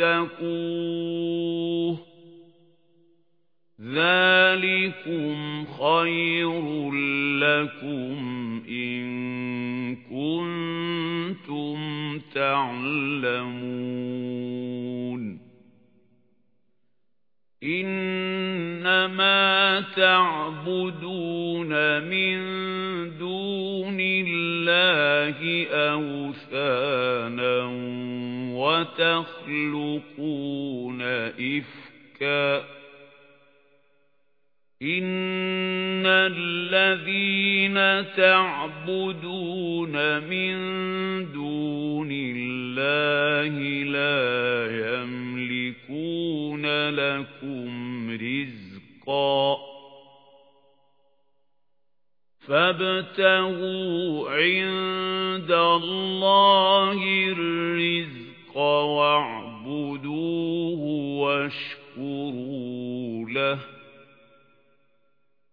وَاتَّقُوهُ. ذَلِكُمْ خَيْرٌ لَكُمْ إِن كُنتُمْ تَعْلَمُونَ. إِنَّمَا تَعْبُدُونَ مِن دُونِ اللَّهِ أَوْثَانًا وَتَخْلُقُونَ إِفْكًا إِنَّ الَّذِينَ تَعْبُدُونَ مِن دُونِ اللَّهِ لَا يَمْلِكُونَ لَكُمْ رِزْقًا فَابْتَغُوا عِندَ اللَّهِ الرِّزْقَ وَاعْبُدُوهُ وَاشْكُرُوا لَهُ.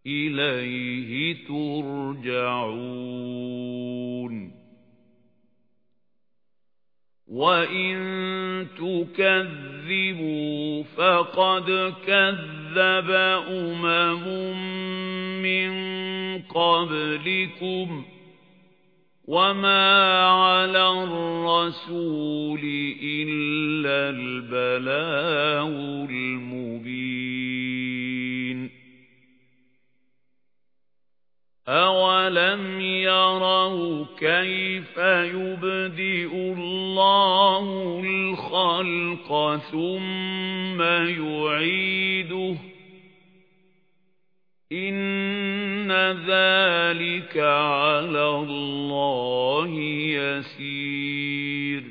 إِلَيْهِ تُرْجَعُونَ. وَإِن تُكَذِّبُوا فَقَدْ كَذَّبَ أُمَمٌ مِّن قَبْلِكُمْ. وَمَا عَلَى الرَّسُولِ إِلَّا الْبَلَاغُ الْمُبِينُ أَوَلَمْ يَرَوْا كَيْفَ يُبْدِئُ اللَّهُ الْخَلْقَ ثُمَّ يُعِيدُهُ إِنَّ ذَلِكَ عَلَى اللَّهِ يَسِيرٌ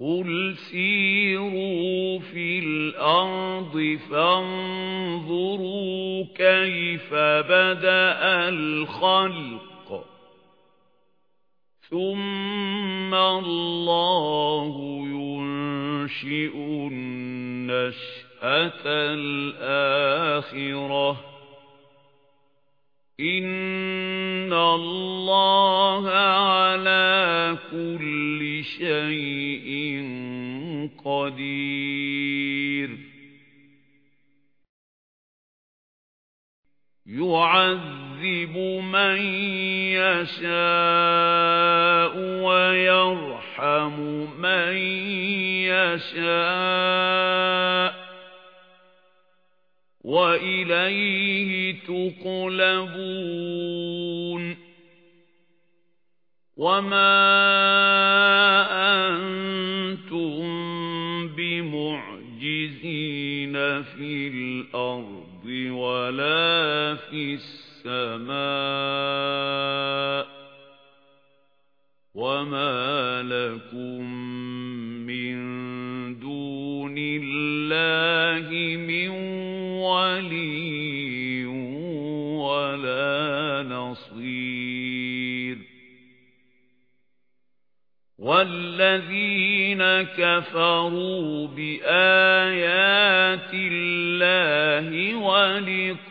قُلْ سِيرُوا فِي الْأَرْضِ فَانظُرُوا كَيْفَ بَدَأَ الْخَلْقَ ثُمَّ اللَّهُ يُنشِئُ النَّشْأَةَ الْآخِرَةَ إِنَّ اللَّهَ عَلَى كُلِّ شَيْءٍ قَدِيرٌ يُعَذِّبُ مَن يَشَاءُ وَيَرْحَمُ مَن يَشَاءُ وَإِلَيْهِ تُقْلَبُونَ وَمَا أَنتُم بِمُعْجِزِينَ فِي الْأَرْضِ وَلَا فِي السَّمَاءِ وَمَا لَكُم مِّن دُونِ اللَّهِ مِن وَلِيٍّ وَلَا نَصِيرٍ. وَالَّذِينَ كَفَرُوا بِآيَاتِ اللَّهِ وَلِقَائِهِ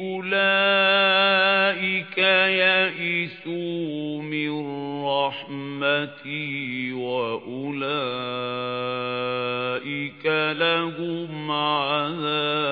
أُولَئِكَ يَئِسُوا مِن رَّحْمَتِي وَأُولَئِكَ لَهُمْ عَذَابٌ